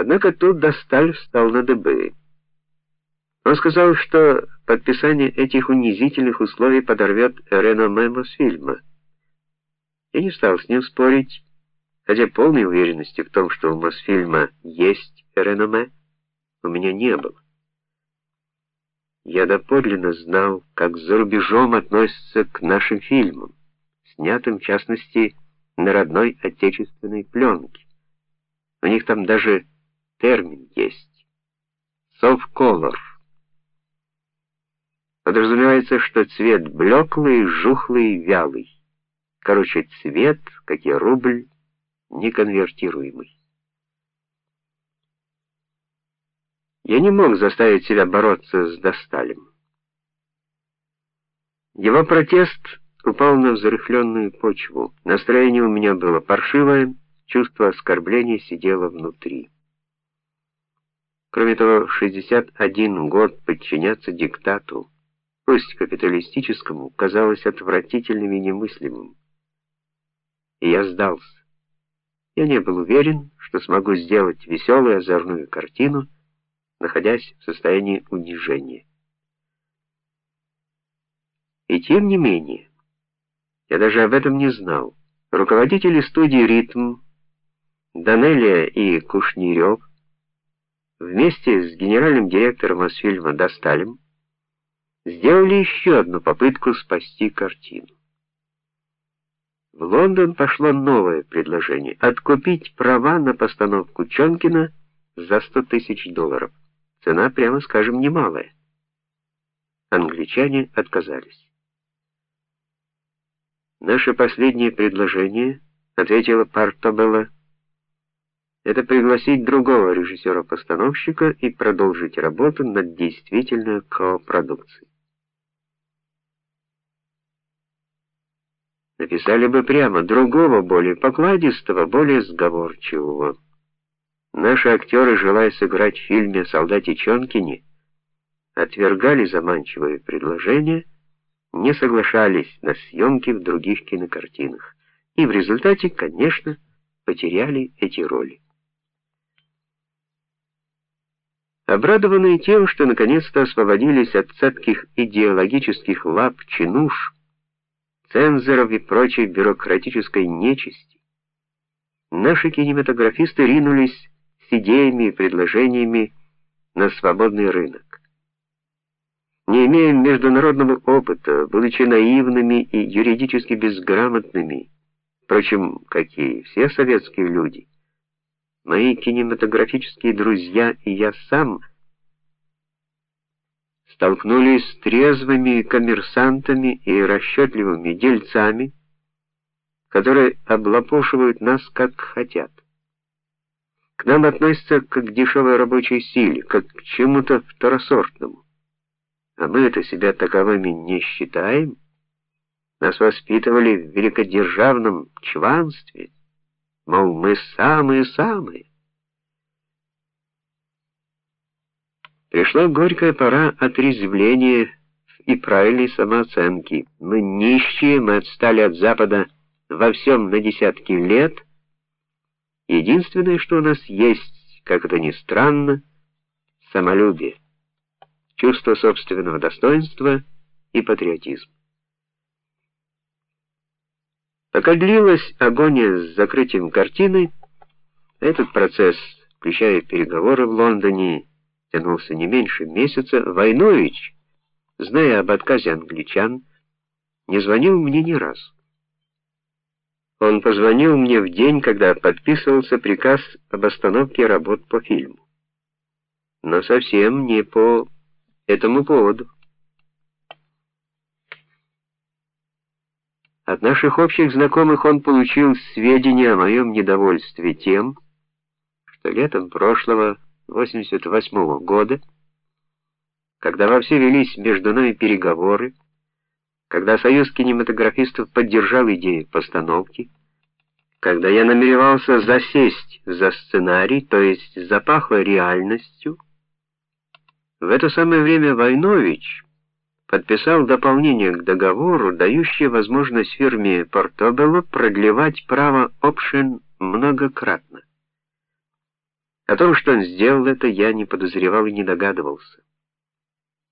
Однако тут Досталь встал на дыбы. Он сказал, что подписание этих унизительных условий подорвет реноме Мосфильма. Я не стал с ним спорить, хотя полной уверенности в том, что у Мосфильма есть реноме, у меня не было. Я доподлинно знал, как за рубежом относятся к нашим фильмам, снятым в частности на родной отечественной пленке. У них там даже термин есть. Color. Подразумевается, что цвет блеклый, жухлый, вялый. Короче, цвет, как и рубль, неконвертируемый. Я не мог заставить себя бороться с Досталем. Его протест упал на взрыхленную почву. Настроение у меня было паршивое, чувство оскорбления сидело внутри. Кроме того, 61 год подчиняться диктату, пусть капиталистическому, казалось отвратительным и немыслимым. И я сдался. Я не был уверен, что смогу сделать веселую озорную картину, находясь в состоянии унижения. И тем не менее, я даже об этом не знал. Руководители студии Ритм, Данелия и Кушнирев вместе с генеральным директором Мосфильма Досталем сделали еще одну попытку спасти картину. В Лондон пошло новое предложение откупить права на постановку Чонкина за 100 тысяч долларов. Цена, прямо скажем, немалая. Англичане отказались. Наше последнее предложение, ответила Партобелла, это пригласить другого режиссера-постановщика и продолжить работу над действительной копродукцией. Написали бы прямо другого, более покладистого, более сговорчивого. Наши актеры, желая сыграть в фильме Солдате Чонкине, отвергали заманчивое предложение не соглашались на съемки в других кинокартинах и в результате, конечно, потеряли эти роли. Обрадованные тем, что наконец-то освободились от цепких идеологических лап чинуш, цензоров и прочей бюрократической нечисти, наши кинематографисты ринулись с идеями и предложениями на свободный рынок. Не имея международного опыта, будучи наивными и юридически безграмотными, впрочем, как и все советские люди, мои кинематографические друзья и я сам столкнулись с трезвыми коммерсантами и расчетливыми дельцами, которые облапошивают нас как хотят. К нам относятся как к дешевой рабочей силе, как к чему-то второсортному. А мы это себя таковыми не считаем. Нас воспитывали в великодержавном чванстве, мол, мы самые-самые. Пришла горькая пора отрезвления и правильной самооценки. Мы нищие, мы отстали от Запада во всем на десятки лет. Единственное, что у нас есть, как это ни странно, самолюбие чувство собственного достоинства и патриотизм. Пока длилась агония с закрытием картины, этот процесс, включая переговоры в Лондоне, тянулся не меньше месяца, Войнович, зная об отказе англичан, не звонил мне ни разу. Он позвонил мне в день, когда подписывался приказ об остановке работ по фильму. Но совсем не по этому поводу. От наших общих знакомых он получил сведения о моем недовольстве тем, что летом прошлого 88 -го года, когда во все велись между нами переговоры, когда Союз кинематографистов поддержал идею постановки, когда я намеревался засесть за сценарий, то есть запахло реальностью, в это самое время Войнович подписал дополнение к договору, дающее возможность фирме Portobello продлевать право option многократно. О том, что он сделал это, я не подозревал и не догадывался.